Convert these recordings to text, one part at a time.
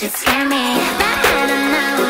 You scare me. I don't know.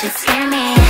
just hear me.